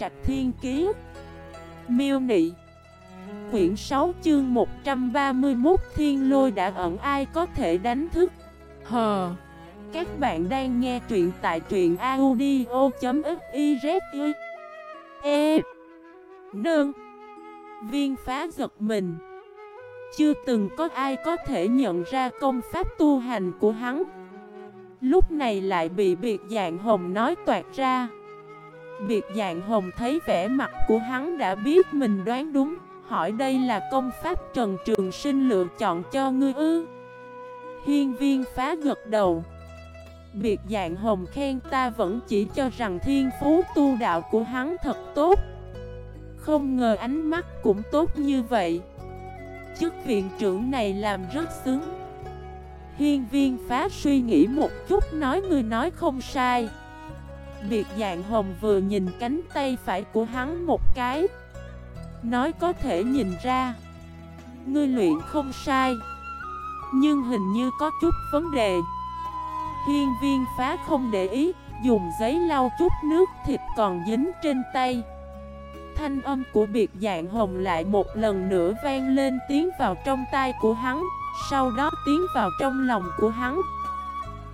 Trạch Thiên Kiế Miêu Nị. Quyển 6 chương 131 Thiên Lôi đã ẩn ai có thể đánh thức? Hờ. Các bạn đang nghe truyện tại truyện audio.xyz E. Nương. Viên phá giật mình. Chưa từng có ai có thể nhận ra công pháp tu hành của hắn. Lúc này lại bị biệt dạng hồng nói toạt ra. Biệt dạng hồng thấy vẻ mặt của hắn đã biết mình đoán đúng. Hỏi đây là công pháp Trần Trường Sinh lựa chọn cho ngươi ư? Hiên viên phá gật đầu. Biệt dạng hồng khen ta vẫn chỉ cho rằng thiên phú tu đạo của hắn thật tốt. Không ngờ ánh mắt cũng tốt như vậy. Chức viện trưởng này làm rất xứng. Hiên viên phá suy nghĩ một chút nói người nói không sai. Biệt dạng hồng vừa nhìn cánh tay phải của hắn một cái. Nói có thể nhìn ra. Ngươi luyện không sai. Nhưng hình như có chút vấn đề. Hiên viên phá không để ý, Dùng giấy lau chút nước thịt còn dính trên tay. Thanh âm của biệt dạng hồng lại một lần nữa vang lên tiếng vào trong tay của hắn, Sau đó tiến vào trong lòng của hắn.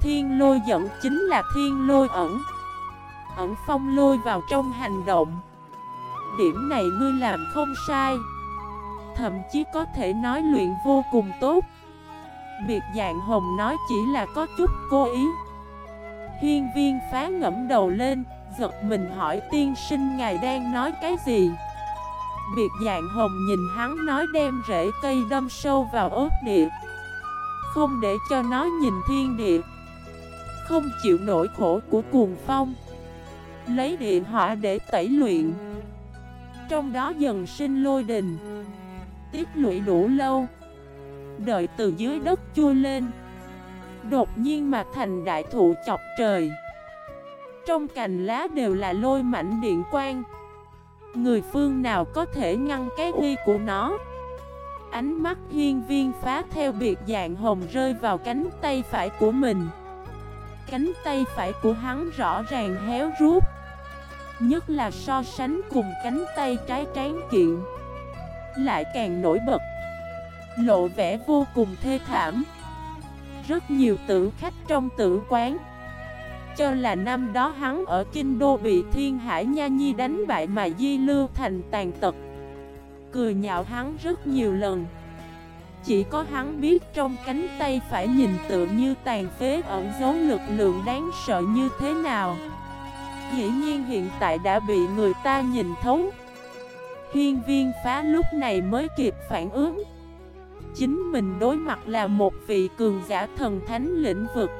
Thiên lôi dẫn chính là thiên lôi ẩn. Ẩn phong lôi vào trong hành động. Điểm này ngươi làm không sai. Thậm chí có thể nói luyện vô cùng tốt. Biệt dạng hồng nói chỉ là có chút cố ý. Hiên viên phá ngẫm đầu lên, Giật mình hỏi tiên sinh ngài đang nói cái gì? Biệt dạng hồng nhìn hắn nói đem rễ cây đâm sâu vào ốt địa. Không để cho nó nhìn thiên địa. Không chịu nổi khổ của cuồng phong. Lấy địa hỏa để tẩy luyện. Trong đó dần sinh lôi đình Tiếp lụy đủ lâu. Đợi từ dưới đất chui lên, Đột nhiên mà thành đại thụ chọc trời. Trong cành lá đều là lôi mảnh điện quang. Người phương nào có thể ngăn cái uy của nó? Ánh mắt hiên viên phá theo biệt dạng hồng rơi vào cánh tay phải của mình. Cánh tay phải của hắn rõ ràng héo rút. Nhất là so sánh cùng cánh tay trái tráng kiện. Lại càng nổi bật. Lộ vẻ vô cùng thê thảm. Rất nhiều tử khách trong tử quán. Cho là năm đó hắn ở Kinh Đô bị Thiên Hải Nha Nhi đánh bại mà Di Lưu thành tàn tật. Cười nhạo hắn rất nhiều lần. Chỉ có hắn biết trong cánh tay phải nhìn tự như tàn phế ẩn dấu lực lượng đáng sợ như thế nào. Dĩ nhiên hiện tại đã bị người ta nhìn thấu. Hiên viên phá lúc này mới kịp phản ứng. Chính mình đối mặt là một vị cường giả thần thánh lĩnh vực.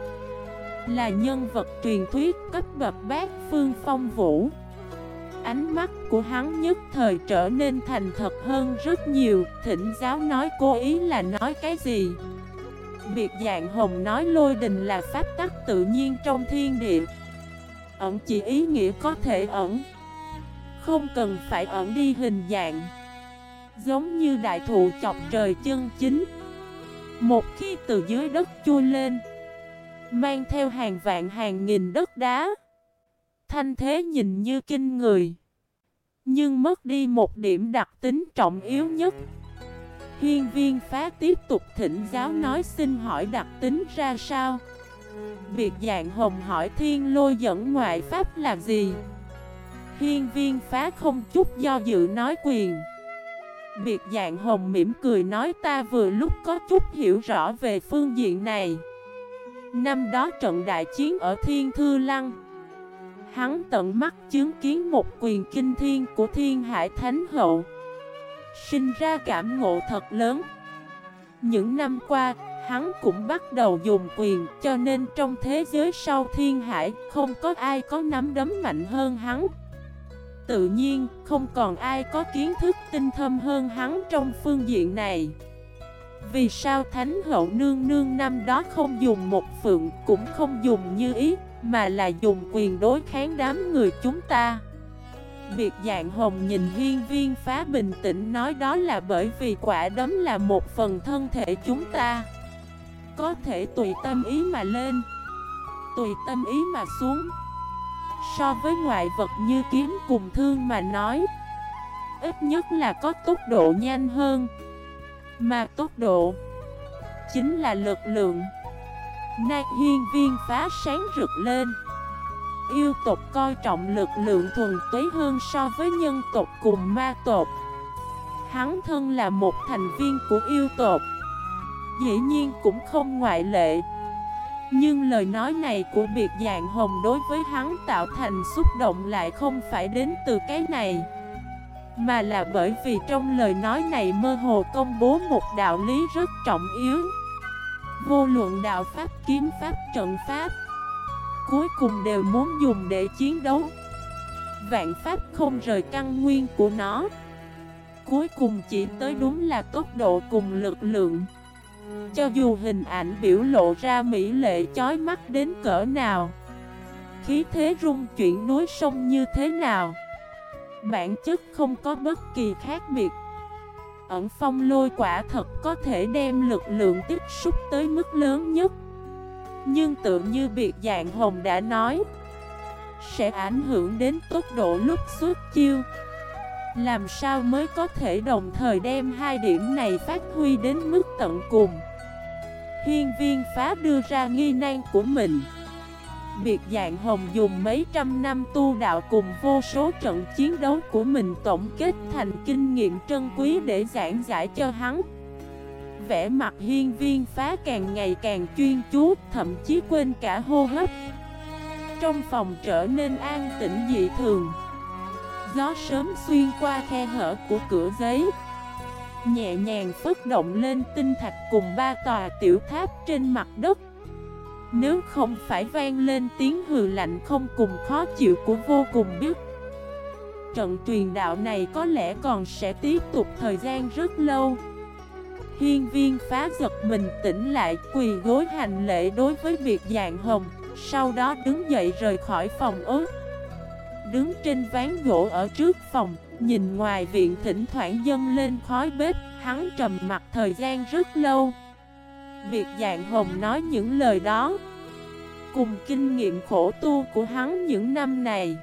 Là nhân vật truyền thuyết cấp bậc bát phương phong vũ. Ánh mắt của hắn nhất thời trở nên thành thật hơn rất nhiều. Thỉnh giáo nói cố ý là nói cái gì? Biệt dạng hồng nói lôi đình là pháp tắc tự nhiên trong thiên địa. Ẩn, chỉ ý nghĩa có thể ẩn. Không cần phải ẩn đi hình dạng. Giống như đại thụ chọc trời chân chính. Một khi từ dưới đất chui lên, Mang theo hàng vạn hàng nghìn đất đá. Thanh thế nhìn như kinh người, Nhưng mất đi một điểm đặc tính trọng yếu nhất. Hiên viên phá tiếp tục thỉnh giáo nói xin hỏi đặc tính ra sao? Biệt dạng hồng hỏi thiên lôi dẫn ngoại pháp là gì? Hiên viên phá không chút do dự nói quyền. Biệt dạng hồng mỉm cười nói ta vừa lúc có chút hiểu rõ về phương diện này. Năm đó trận đại chiến ở Thiên Thư Lăng Hắn tận mắt chứng kiến một quyền kinh thiên của Thiên Hải Thánh Hậu. Sinh ra cảm ngộ thật lớn. Những năm qua, hắn cũng bắt đầu dùng quyền Cho nên trong thế giới sau Thiên Hải Không có ai có nắm đấm mạnh hơn hắn. Tự nhiên, không còn ai có kiến thức tinh thâm hơn hắn trong phương diện này. Vì sao Thánh Hậu Nương Nương năm đó không dùng một phượng cũng không dùng như ý Mà là dùng quyền đối kháng đám người chúng ta? Biệt dạng hồng nhìn hiên viên phá bình tĩnh nói đó là bởi vì quả đấm là một phần thân thể chúng ta. Có thể tùy tâm ý mà lên. Tùy tâm ý mà xuống. So với ngoại vật như kiếm cùng thương mà nói, Ít nhất là có tốc độ nhanh hơn. Mà tốc độ Chính là lực lượng. Nạc hiên viên phá sáng rực lên. Yêu tộc coi trọng lực lượng thuần tuế hơn so với nhân tộc cùng ma tộc. Hắn thân là một thành viên của yêu tộc. Dĩ nhiên cũng không ngoại lệ. Nhưng lời nói này của biệt dạng hồng đối với hắn tạo thành xúc động lại không phải đến từ cái này, Mà là bởi vì trong lời nói này mơ hồ công bố một đạo lý rất trọng yếu. Vô luận đạo pháp, kiếm pháp, trận pháp, Cuối cùng đều muốn dùng để chiến đấu. Vạn pháp không rời căn nguyên của nó. Cuối cùng chỉ tới đúng là tốc độ cùng lực lượng. Cho dù hình ảnh biểu lộ ra mỹ lệ chói mắt đến cỡ nào, Khí thế rung chuyển núi sông như thế nào, Bản chất không có bất kỳ khác biệt. Ẩn phong lôi quả thật có thể đem lực lượng tiếp xúc tới mức lớn nhất. Nhưng tự như biệt dạng hồng đã nói, Sẽ ảnh hưởng đến tốc độ lúc xuất chiêu. Làm sao mới có thể đồng thời đem hai điểm này phát huy đến mức tận cùng? Hiên viên phá đưa ra nghi nan của mình. Biệt dạng hồng dùng mấy trăm năm tu đạo cùng vô số trận chiến đấu của mình tổng kết thành kinh nghiệm trân quý để giảng giải cho hắn. Vẽ mặt hiên viên phá càng ngày càng chuyên chú, thậm chí quên cả hô hấp. Trong phòng trở nên an tĩnh dị thường. Gió sớm xuyên qua khe hở của cửa giấy. Nhẹ nhàng phất động lên tinh thạch cùng ba tòa tiểu tháp trên mặt đất. Nếu không phải vang lên tiếng hừ lạnh không cùng khó chịu của vô cùng biết. Trận truyền đạo này có lẽ còn sẽ tiếp tục thời gian rất lâu. Hiên viên phá giật mình tỉnh lại, quỳ gối hành lễ đối với việc dạng hồng, Sau đó đứng dậy rời khỏi phòng ớt. Đứng trên ván gỗ ở trước phòng, Nhìn ngoài viện thỉnh thoảng dâng lên khói bếp, Hắn trầm mặt thời gian rất lâu. Việc dạng hồng nói những lời đó, Cùng kinh nghiệm khổ tu của hắn những năm này,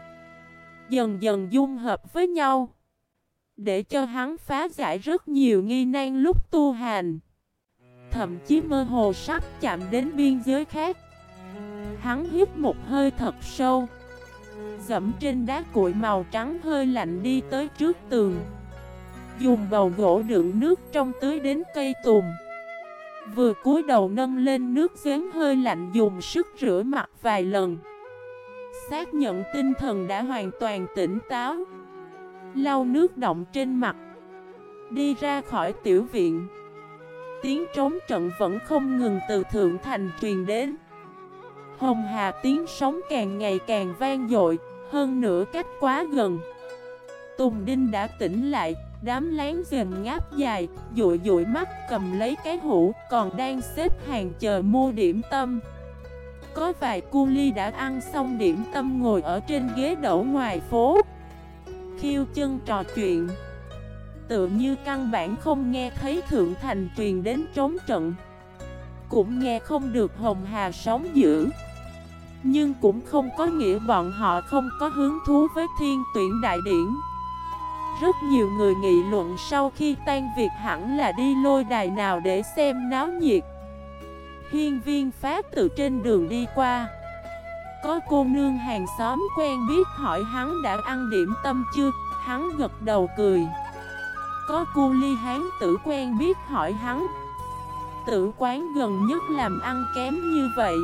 Dần dần dung hợp với nhau, Để cho hắn phá giải rất nhiều nghi nan lúc tu hành. Thậm chí mơ hồ sắp chạm đến biên giới khác. Hắn hít một hơi thật sâu. Dẫm trên đá cuội màu trắng hơi lạnh đi tới trước tường. Dùng bầu gỗ đựng nước trong tưới đến cây tùng. Vừa cúi đầu nâng lên nước giếng hơi lạnh dùng sức rửa mặt vài lần. Xác nhận tinh thần đã hoàn toàn tỉnh táo. Lau nước động trên mặt. Đi ra khỏi tiểu viện. Tiếng trống trận vẫn không ngừng từ thượng thành truyền đến. Hồng Hà tiếng sóng càng ngày càng vang dội Hơn nữa cách quá gần. Tùng Đinh đã tỉnh lại Đám láng giềng ngáp dài, dụi dụi mắt cầm lấy cái hũ Còn đang xếp hàng chờ mua điểm tâm. Có vài cu ly đã ăn xong điểm tâm ngồi ở trên ghế đậu ngoài phố. Khiêu chân trò chuyện. Tự như căn bản không nghe thấy Thượng Thành truyền đến trống trận. Cũng nghe không được Hồng Hà sóng dữ. Nhưng cũng không có nghĩa bọn họ không có hứng thú với thiên tuyển đại điển. Rất nhiều người nghị luận sau khi tan việc hẳn là đi lôi đài nào để xem náo nhiệt. Hiên viên phá từ trên đường đi qua. Có cô nương hàng xóm quen biết hỏi hắn đã ăn điểm tâm chưa? Hắn gật đầu cười. Có cô ly hán tử quen biết hỏi hắn Tử quán gần nhất làm ăn kém như vậy.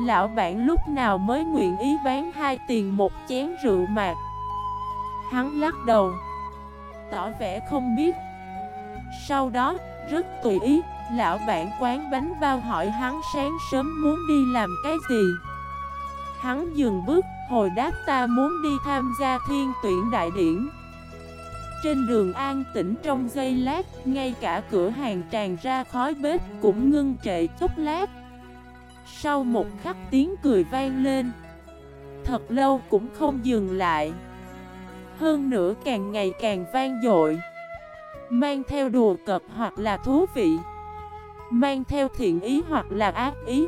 Lão bản lúc nào mới nguyện ý bán hai tiền một chén rượu mạc Hắn lắc đầu Tỏ vẻ không biết. Sau đó, rất tùy ý Lão bản quán bánh bao hỏi hắn sáng sớm muốn đi làm cái gì. Hắn dừng bước, hồi đáp ta muốn đi tham gia thiên tuyển đại điển. Trên đường an tĩnh trong giây lát, ngay cả cửa hàng tràn ra khói bếp cũng ngưng trệ chốc lát. Sau một khắc tiếng cười vang lên Thật lâu cũng không dừng lại. Hơn nữa càng ngày càng vang dội Mang theo đùa cợt hoặc là thú vị Mang theo thiện ý hoặc là ác ý.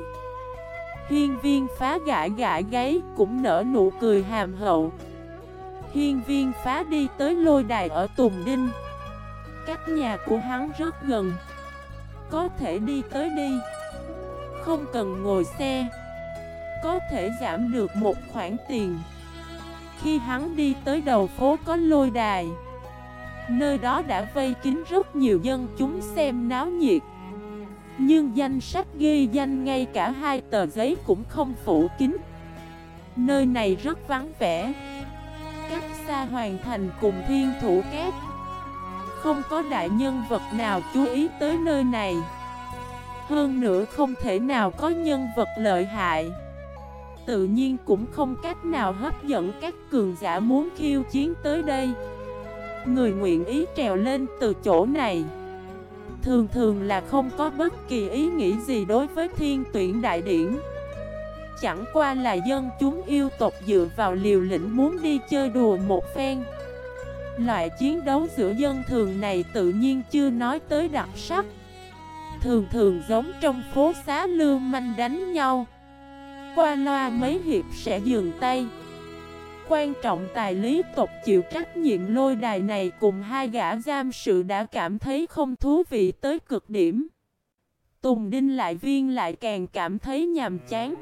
Hiên viên phá gãi gãi gáy cũng nở nụ cười hàm hậu. Hiên viên phá đi tới lôi đài ở Tùng Đinh. Cách nhà của hắn rất gần. Có thể đi tới đi. Không cần ngồi xe. Có thể giảm được một khoản tiền. Khi hắn đi tới đầu phố có lôi đài, Nơi đó đã vây kín rất nhiều dân chúng xem náo nhiệt. Nhưng danh sách ghi danh ngay cả hai tờ giấy cũng không phủ kín. Nơi này rất vắng vẻ. Cách xa hoàn thành cùng thiên thủ két Không có đại nhân vật nào chú ý tới nơi này. Hơn nữa không thể nào có nhân vật lợi hại. Tự nhiên cũng không cách nào hấp dẫn các cường giả muốn khiêu chiến tới đây. Người nguyện ý trèo lên từ chỗ này. Thường thường là không có bất kỳ ý nghĩ gì đối với thiên tuyển đại điển. Chẳng qua là dân chúng yêu tộc dựa vào liều lĩnh muốn đi chơi đùa một phen Loại chiến đấu giữa dân thường này tự nhiên chưa nói tới đặc sắc Thường thường giống trong phố xá lưu manh đánh nhau Qua loa mấy hiệp sẽ dừng tay Quan trọng tài lý tộc chịu trách nhiệm lôi đài này cùng hai gã giam sự đã cảm thấy không thú vị tới cực điểm. Tùng Đinh lại viên lại càng cảm thấy nhàm chán.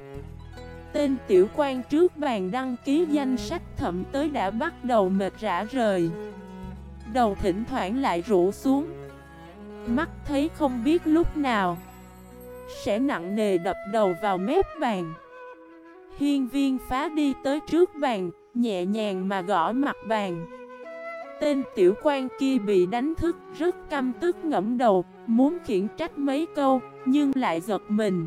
Tên tiểu quan trước bàn đăng ký danh sách thậm tới đã bắt đầu mệt rã rời. Đầu thỉnh thoảng lại rũ xuống. Mắt thấy không biết lúc nào, Sẽ nặng nề đập đầu vào mép bàn Hiên viên phá đi tới trước bàn, Nhẹ nhàng mà gõ mặt bàn Tên tiểu quan kia bị đánh thức, rất căm tức ngẫm đầu, Muốn khiển trách mấy câu, Nhưng lại giật mình